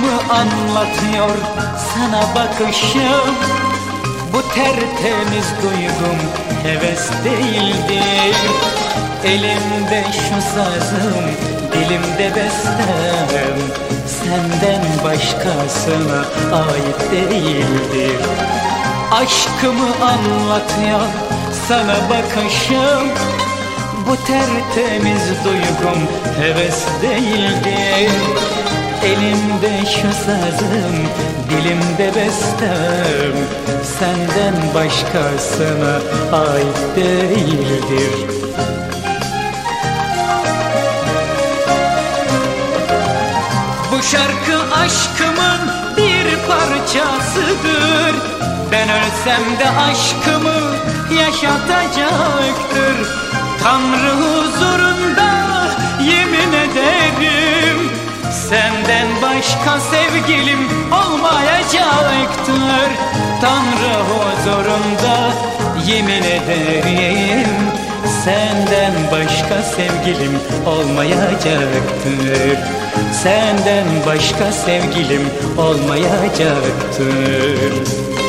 Aşkımı anlatıyor sana bakışım. Bu tertemiz duygum heves değildi Elimde şu sazım, dilimde bestem. Senden başkasına ait değildir. Aşkımı anlatıyor sana bakışım. Bu tertemiz duygum heves değildi Elimde şu sazım, dilimde bestem. Senden başkasına ait değildir. Bu şarkı aşkımın bir parçasıdır. Ben ölsem de aşkımı yaşatacaktır. Tanrı huzurunda Senden başka sevgilim olmayacaktır. Tanrı huzurunda yemin ederim Senden başka sevgilim olmayacaktır. Senden başka sevgilim olmayacaktır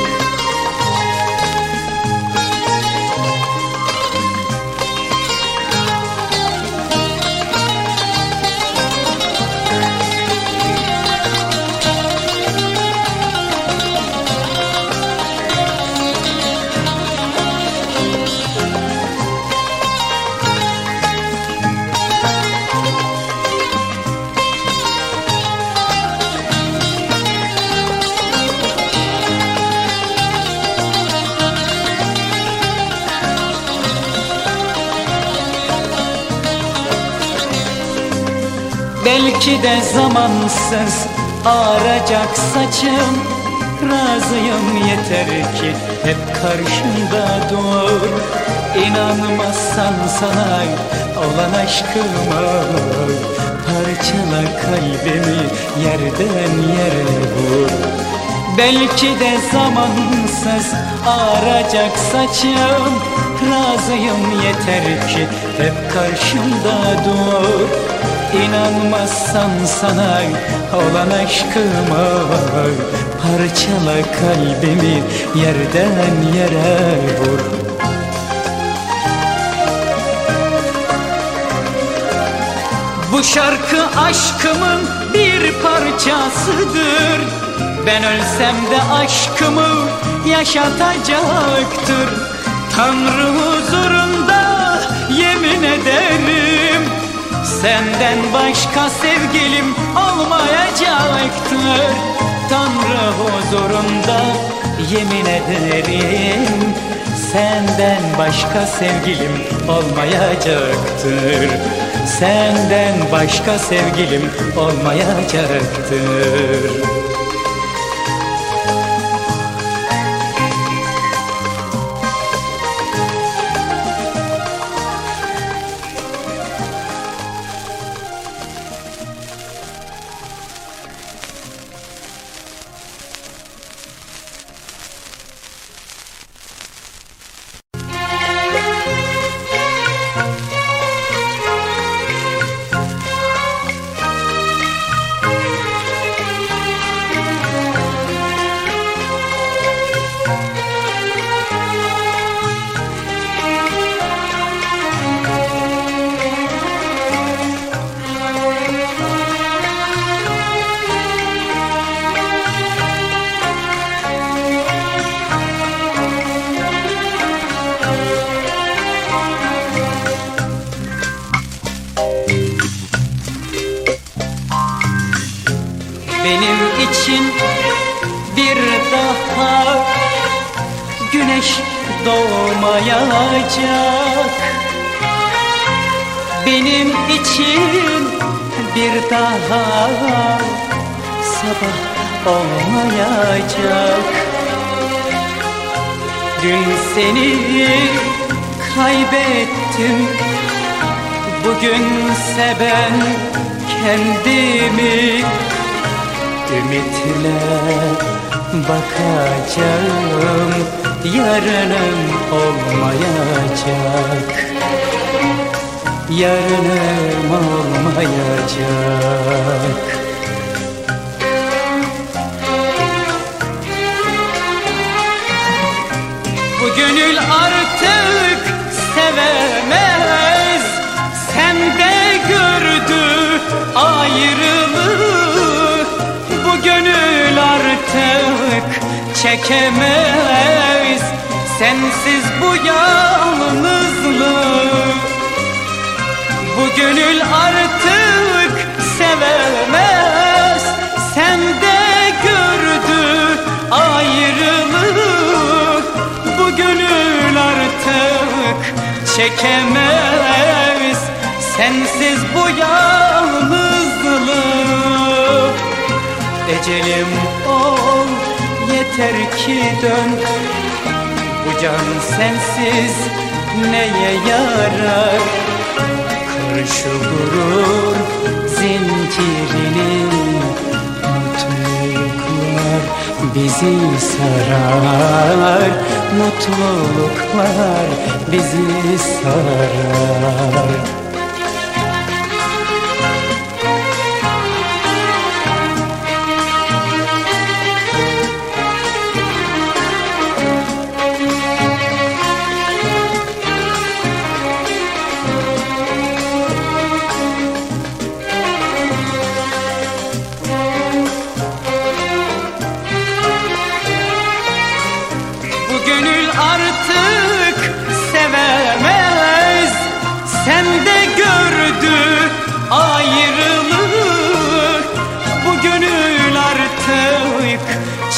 Belki de zamansız ağaracak saçım Razıyım yeter ki hep karşında dur. İnanmazsan sana olan aşkıma Parçala kalbimi yerden yere vur. Belki de zamansız ağaracak saçım Razıyım yeter ki hep karşımda dur İnanmazsan sana olan aşkıma Parçala kalbimi yerden yere vur. Bu şarkı aşkımın bir parçasıdır. Ben ölsem de aşkımı yaşatacaktır. Tanrı huzurunda Senden başka sevgilim olmayacaktır. Tanrı huzurunda yemin ederim Senden başka sevgilim olmayacaktır. Senden başka sevgilim olmayacaktır olmayacak. Dün seni kaybettim. Bugünse ben kendimi Ümitle bakacağım. Yarınım olmayacak. Yarınım olmayacak gönül artık sevemez. Sende gördü ayrılığı Bu gönül artık çekemez. Sensiz bu yalnızlığı Bu gönül artık sevemez. Çekemez. Sensiz bu yalnızlık. Ecelim ol yeter ki dön. Bu can sensiz neye yarar? Kır gurur zincirini Mutluluklar bizi sarar Mutluluklar bizi sarar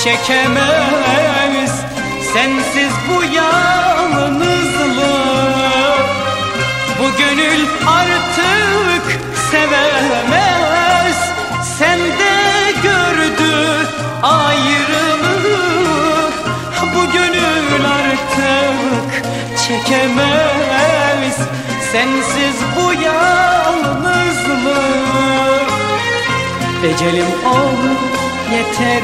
çekemez. Sensiz bu yalnızlık Bu gönül artık sevemez. Sen de gördü ayrılık Bu gönül artık çekemez. Sensiz bu yalnızlık Ecelim ol yeter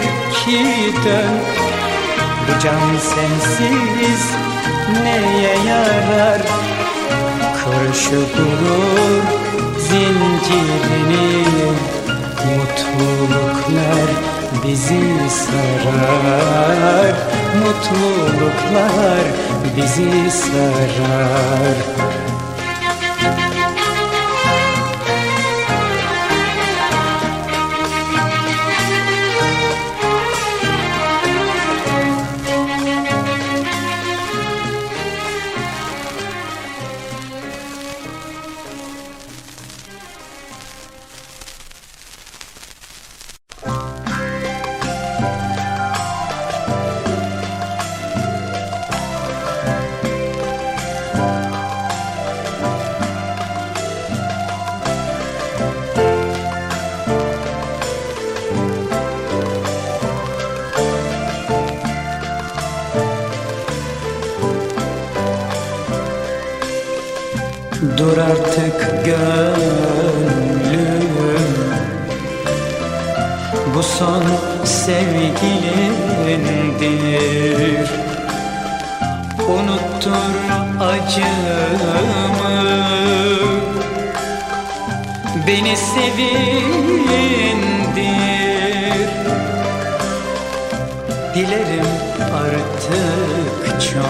dön Bu can sensiz neye yarar? Kır şu gurur zincirini Mutluluklar bizi sarar. Mutluluklar bizi sarar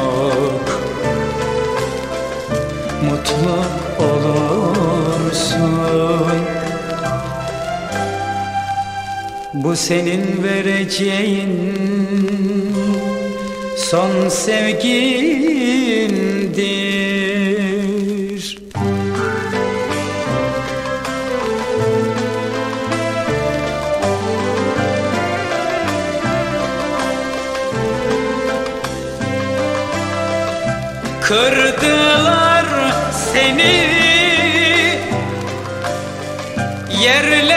çok mutlu olursun. Bu senin vereceğin son sevgindir Kırdılar seni. Yerlere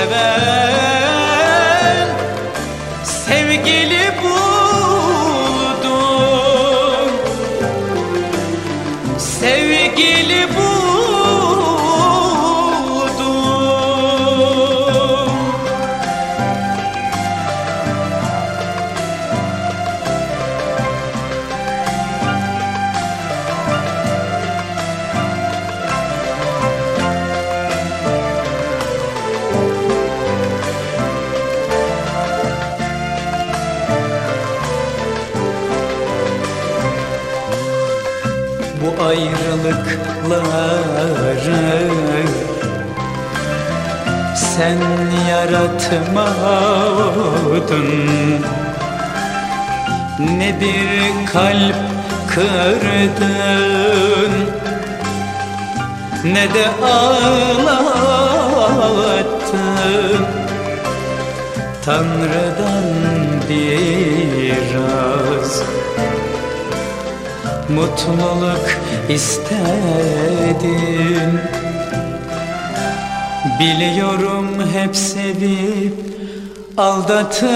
seven yaratmadın ne bir kalp kırdın ne de ağlattın. Tanrı'dan biraz mutluluk istedin Biliyorum hep sevip aldatıldın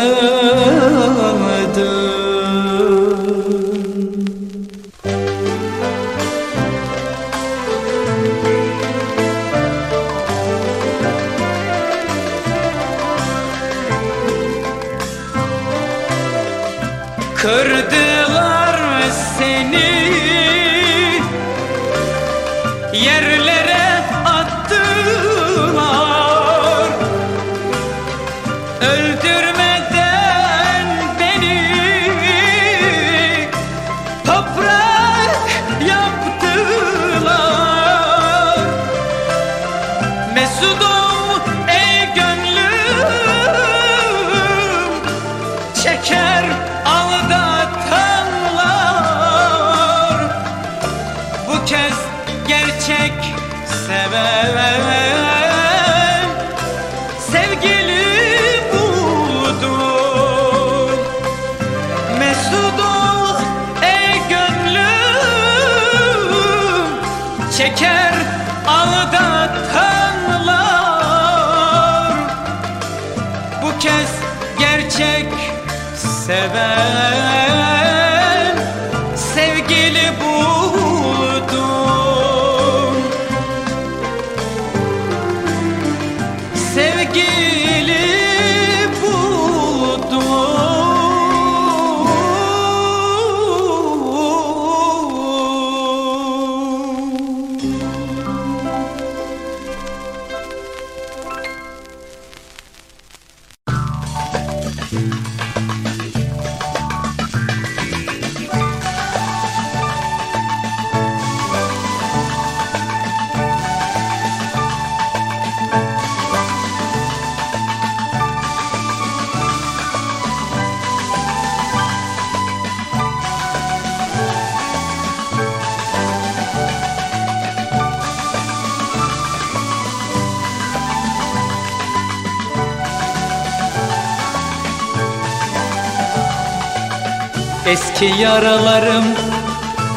Eski yaralarım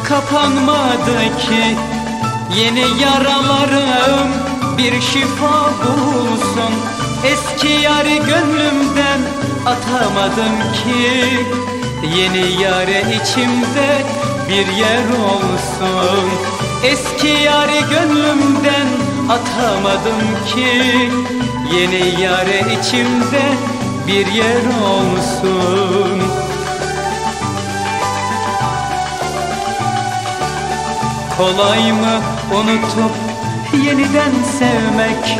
kapanmadı ki Yeni yaralarım. Bir şifa bulsun Eski yarı gönlümden. Atamadım ki Yeni yare içimde bir yer olsun. Eski yarı gönlümden atamadım ki Yeni yare içimde bir yer olsun Kolay mı unutup yeniden sevmek?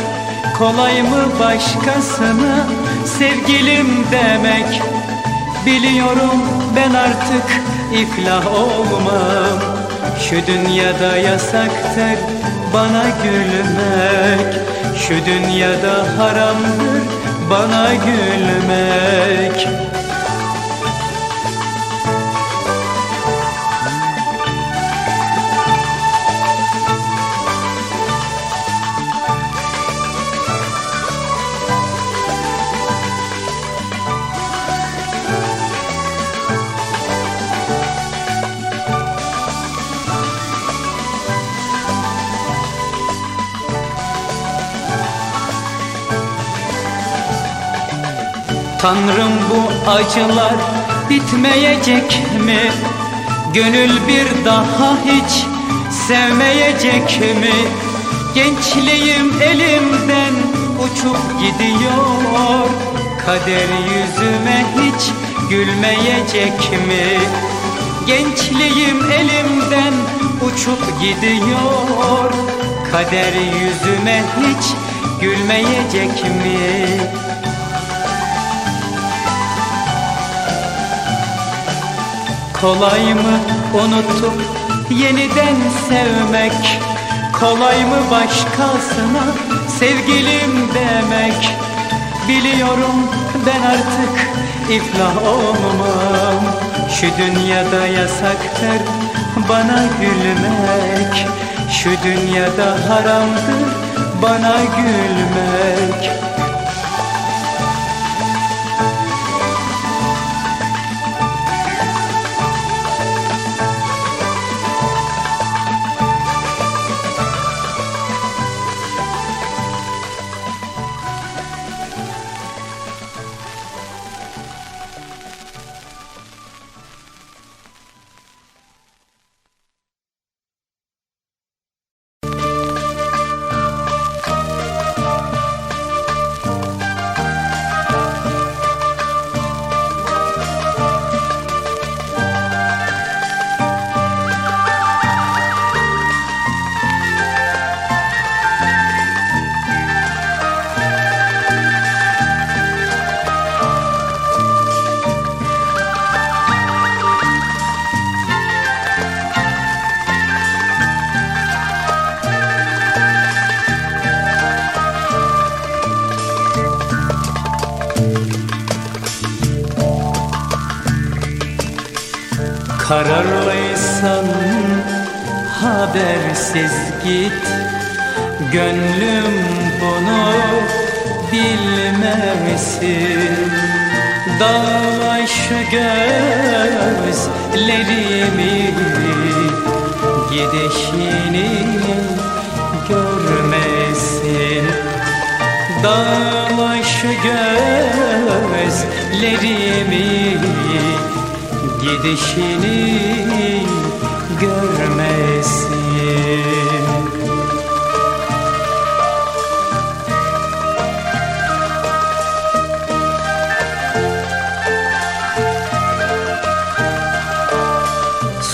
Kolay mı başkasına sevgilim demek? Biliyorum ben artık iflah olmam. Şu dünyada yasaktır bana gülmek. Şu dünyada haramdır bana gülmek Tanrım bu acılar bitmeyecek mi? Gönül bir daha hiç sevmeyecek mi? Gençliğim elimden uçup gidiyor Kader yüzüme hiç gülmeyecek mi? Gençliğim elimden uçup gidiyor Kader yüzüme hiç gülmeyecek mi? Kolay mı unutup yeniden sevmek? Kolay mı başkasına sevgilim demek? Biliyorum ben artık iflah olmam Şu dünyada yasaktır bana gülmek. Şu dünyada haramdır bana gülmek Kararlıysan habersiz git. Gönlüm bunu bilmesin Dağla şu gözlerimi Gidişini görmesin Dağla şu gözlerimi gidişini görmesin.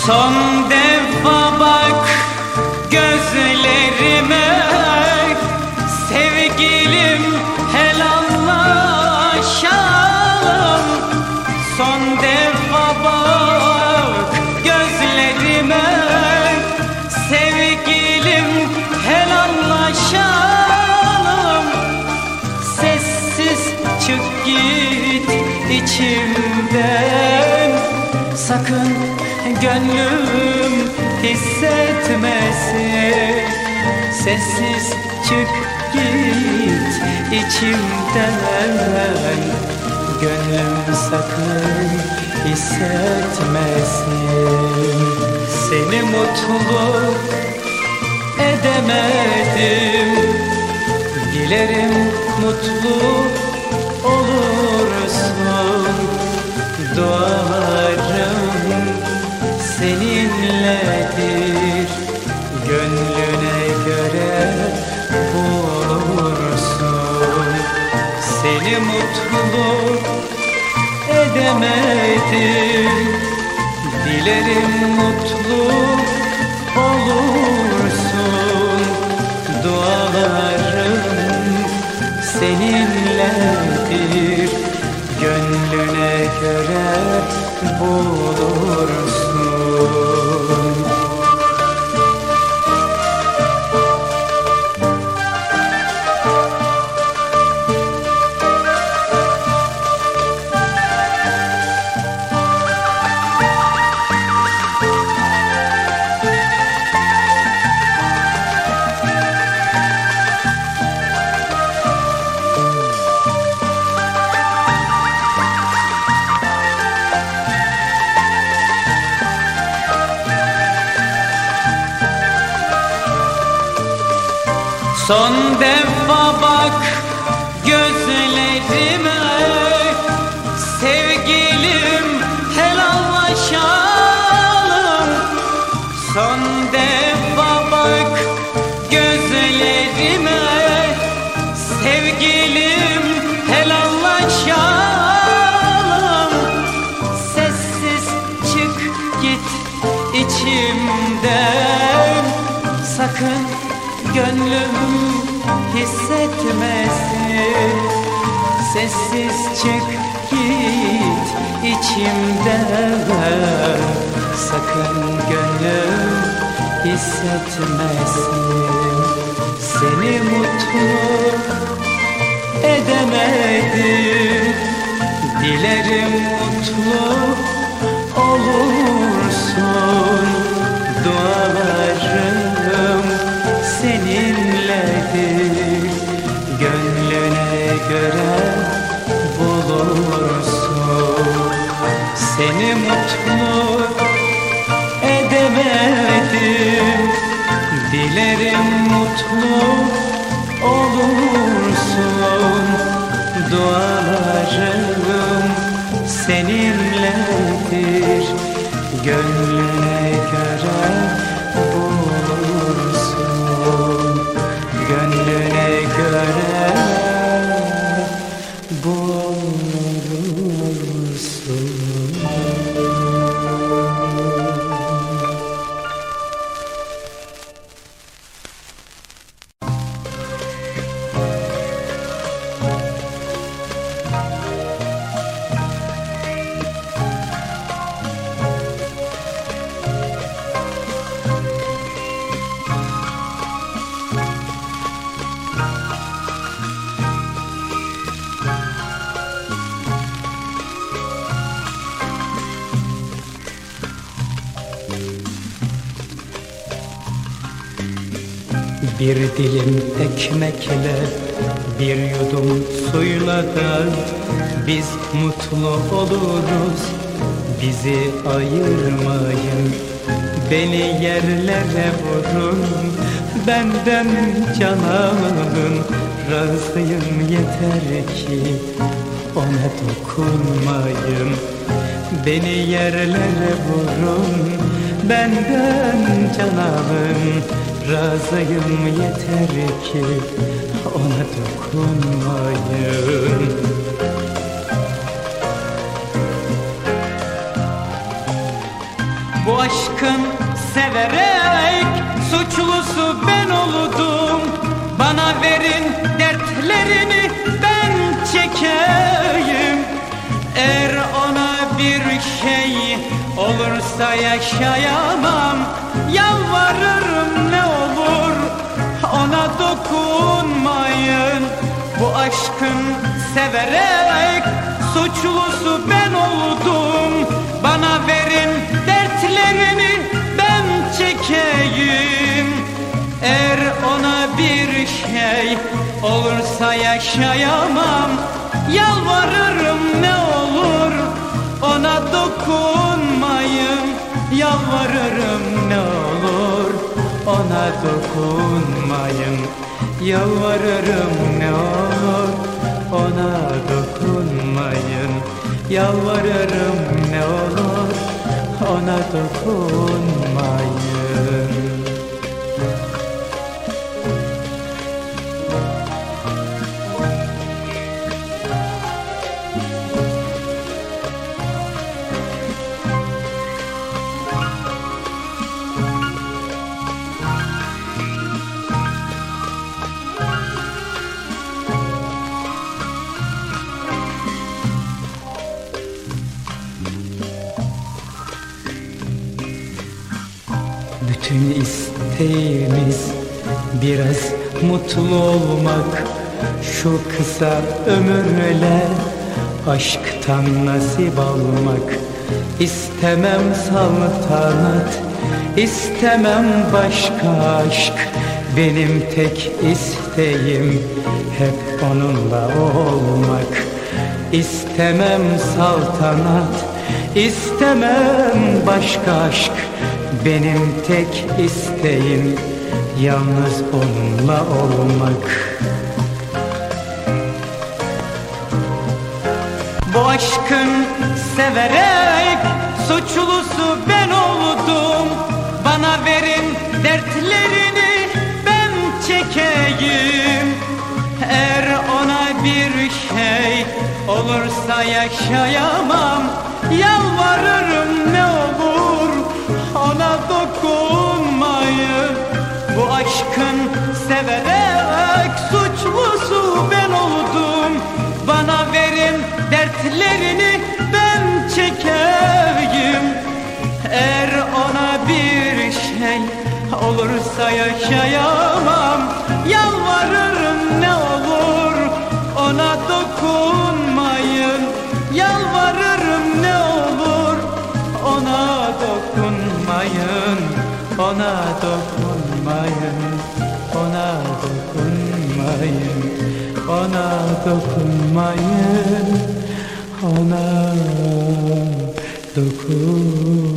Son defa bak gözlerime. Sevgilim helallaşalım Sessiz çık git içimden. Sakın gönlüm hissetmesin. Sessiz çık git içimden Gönlüm sakın hissetmesin. Seni mutlu edemedim. Dilerim mutlu olursun Dualarım seninledir edemedim Dilerim mutlu olursun. Dualarım seninledir. Gönlüne göre bulursun hissetmesin. Sessiz çık git içimden. Sakın gönlüm hissetmesin. Seni mutlu edemedim. Dilerim mutlu olursun. Dualarım mutlu olursun. Dualarım seninledir. Gönlüne Bir dilim ekmekle bir yudum suyla da biz mutlu oluruz Bizi ayırmayın. Beni yerlere vurun Benden can razıyım yeter ki ona dokunmayın. Beni yerlere vurun Benden can alın Razıyım yeter ki Ona dokunmayın. Bu aşkın severek Suçlusu ben oldum Bana verin dertlerini Ben çekeyim. Eğer ona bir şey olursa yaşayamam. Yalvarırım ona dokunmayın. Bu aşkın severek suçlusu ben oldum. Bana verin dertlerini ben çekeyim. Eğer ona bir şey olursa yaşayamam. Yalvarırım ne olur ona dokunmayın. Yalvarırım ne olur ona dokunmayın. Yalvarırım ne olur ona dokunmayın mutlu olmak Şu kısa ömürle aşktan nasip almak. İstemem saltanat, istemem başka aşk. Benim tek isteğim hep onunla olmak. İstemem saltanat, istemem başka aşk. Benim tek isteğim yalnız onunla olmak. Bu aşkın severek suçlusu ben oldum. Bana ver dertlerini ben çekeyim. Eğer ona bir şey olursa yaşayamam. Yalvarırım ne olur severek suçlusu ben oldum. Bana verin dertlerini ben çekeyim Eğer ona bir şey olursa yaşayamam. Yalvarırım ne olur ona dokunmayın. Yalvarırım ne olur ona dokunmayın. Ona dokunmayın dokunmayın Ona dokunmayın Ona dokunmayın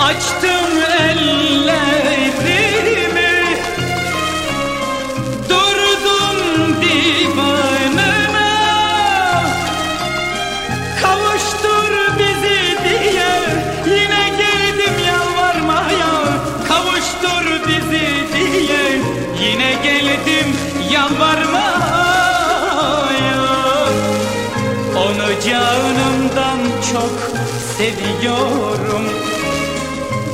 Açtım ellerimi seviyorum.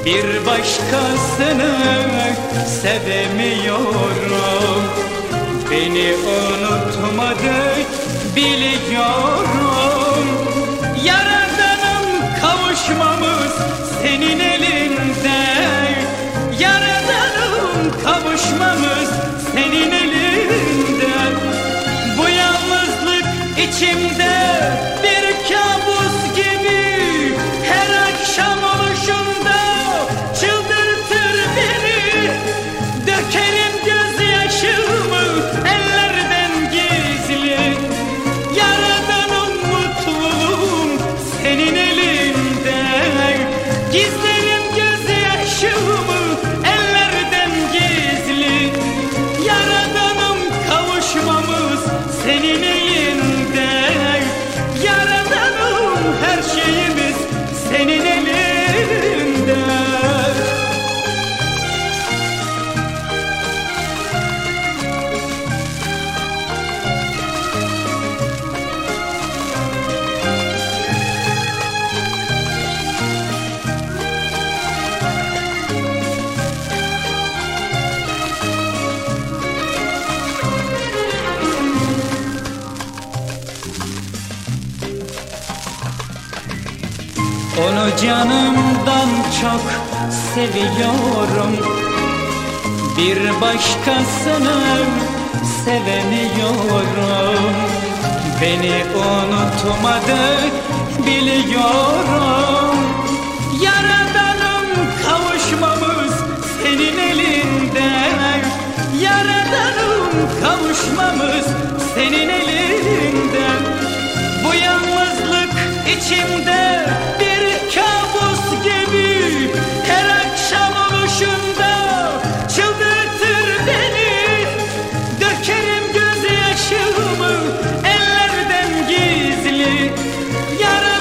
Bir başkasını sevemiyorum. Beni unutmadı biliyorum. Yaradanım kavuşmamız senin elinde. Yaradanım kavuşmamız başkasını sevemiyorum. Beni unutmadı biliyorum. Yaradanım kavuşmamız senin elinde Yaradanım kavuşmamız senin elinde Yarın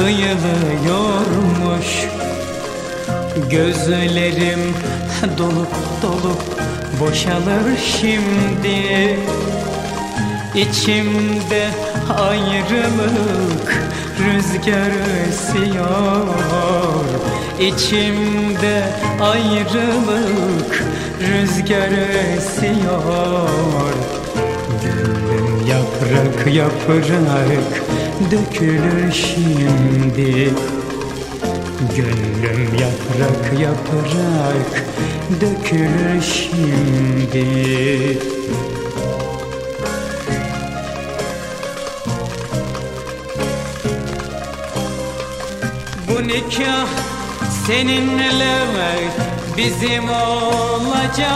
kıyılıyormuş. Gözlerim dolup dolup boşalır şimdi. İçimde ayrılık rüzgarı esiyor. İçimde ayrılık rüzgarı esiyor. Gönlüm yaprak yaprak dökülür şimdi. Gönlüm yaprak yaprak dökülür şimdi. Bu nikah seninle bizim olacaktı.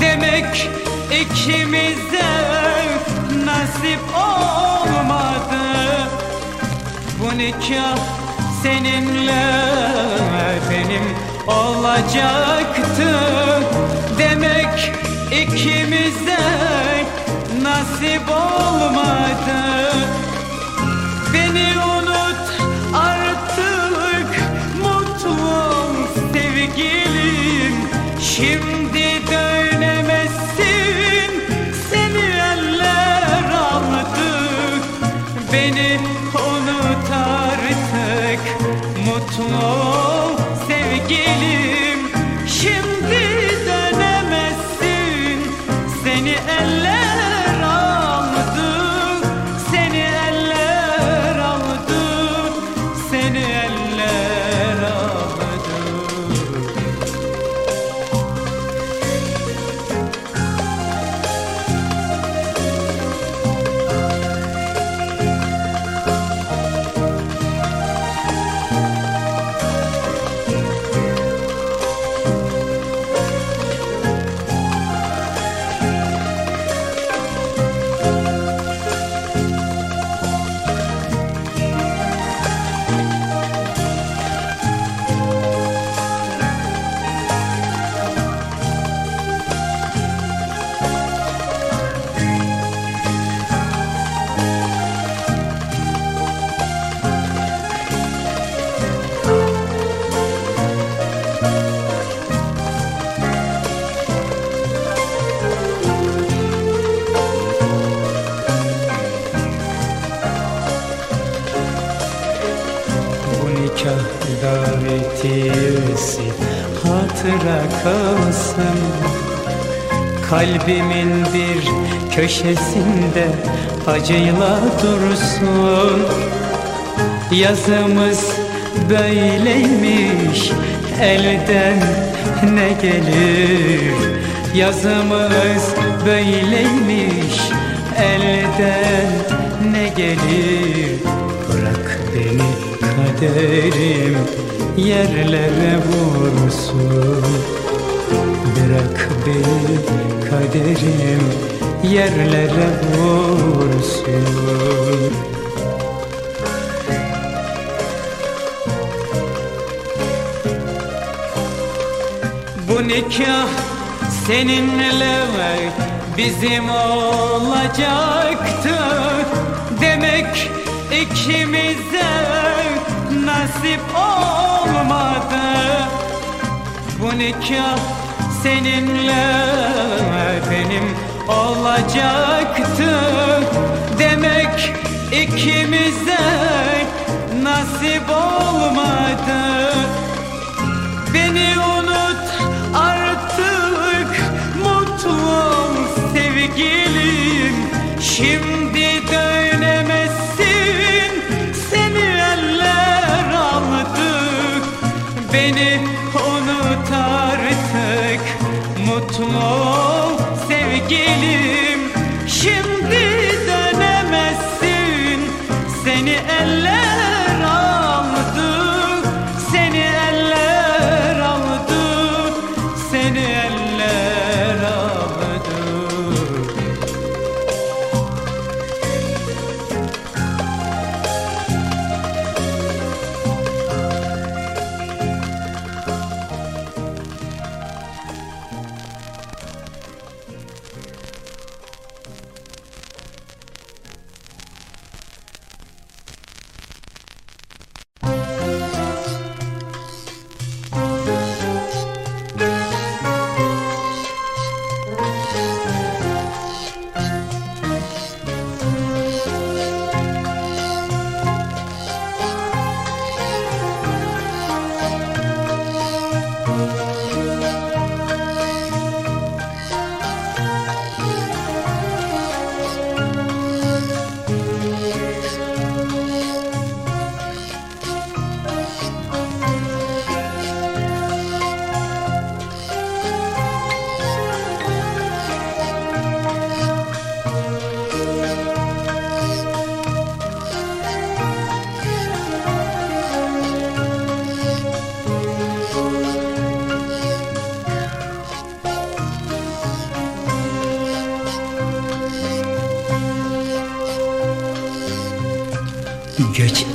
Demek ikimize nasip olmadı nikah seninle benim olacaktı. Demek ikimize nasip olmadı. Beni unut artık mutlu sevgilim. Şimdi kalsın Kalbimin bir köşesinde acıyla dursun. Yazımız böyleymiş elden ne gelir? Yazımız böyleymiş elden ne gelir? Bırak beni kaderim yerlere vursun Bırak beni kaderim yerlere vursun Bu nikah seninle bizim olacaktı. Demek ikimize nasip olmadı. Bu nikah seninle benim olacaktı. Demek ikimize nasip olmadı. Beni unut artık mutlu sevgilim. Şimdi mutlu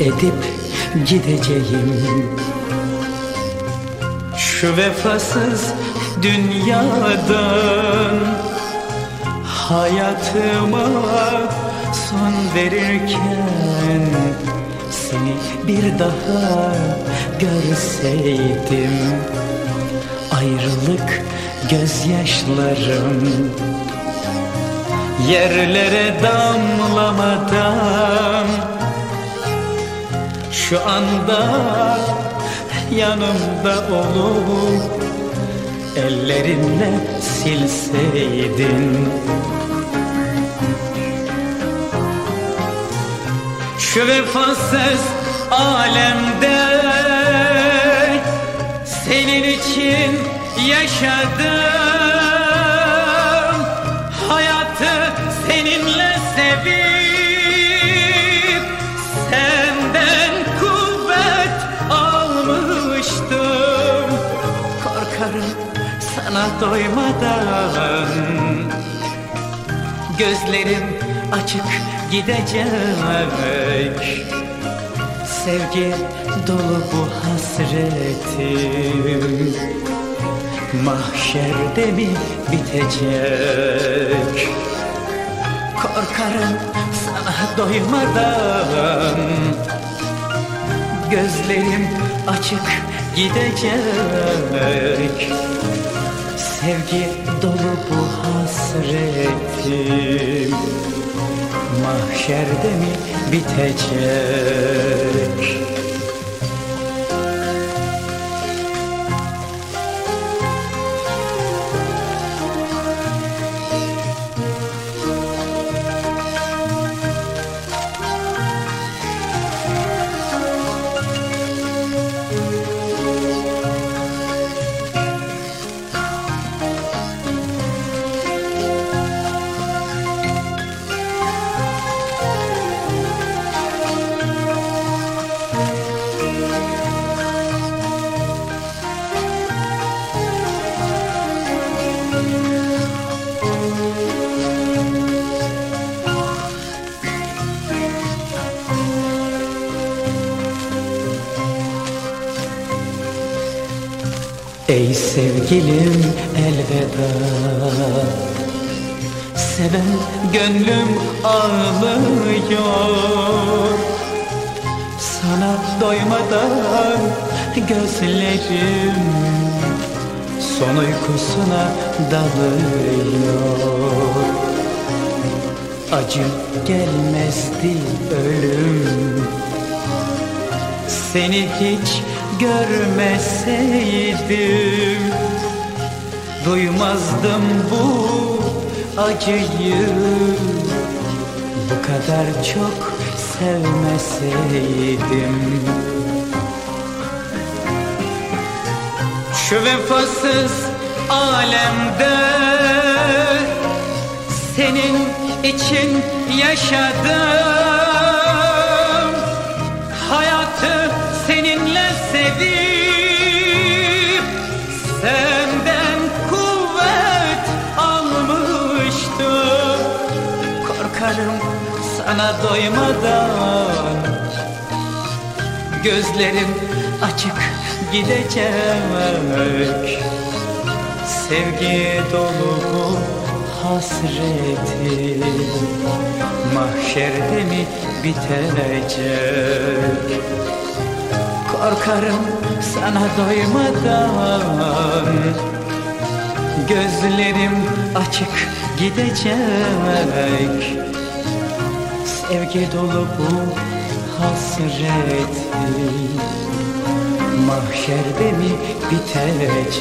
edip gideceğim. Şu vefasız dünyadan Hayatıma son verirken Seni bir daha görseydim. Ayrılık gözyaşlarım Yerlere damlamadan Şu anda yanımda olup Ellerinle silseydin. Şu vefasız alemde Senin için yaşadım sana doymadan. Gözlerim açık gidecek. Sevgi dolu bu hasretim. Mahşerde mi bitecek? Korkarım sana doymadan. Gözlerim açık gidecek Sevgi dolu bu hasretim. Mahşerde mi bitecek Ey sevgilim elveda. Seven gönlüm ağlıyor. Sana doymadan gözlerim Son uykusuna dalıyor. Acı gelmezdi ölüm. Seni hiç görmeseydim Duymazdım bu acıyı. Bu kadar çok sevmeseydim. Şu vefasız alemde Senin için yaşadım sevip Senden kuvvet almıştım. Korkarım sana doymadan. Gözlerim açık gidecek. Sevgi dolu bu hasretim. Mahşerde mi bitecek Korkarım sana doymadan. Gözlerim açık gidecek. Sevgi dolu bu hasretim Mahşerde mi bitecek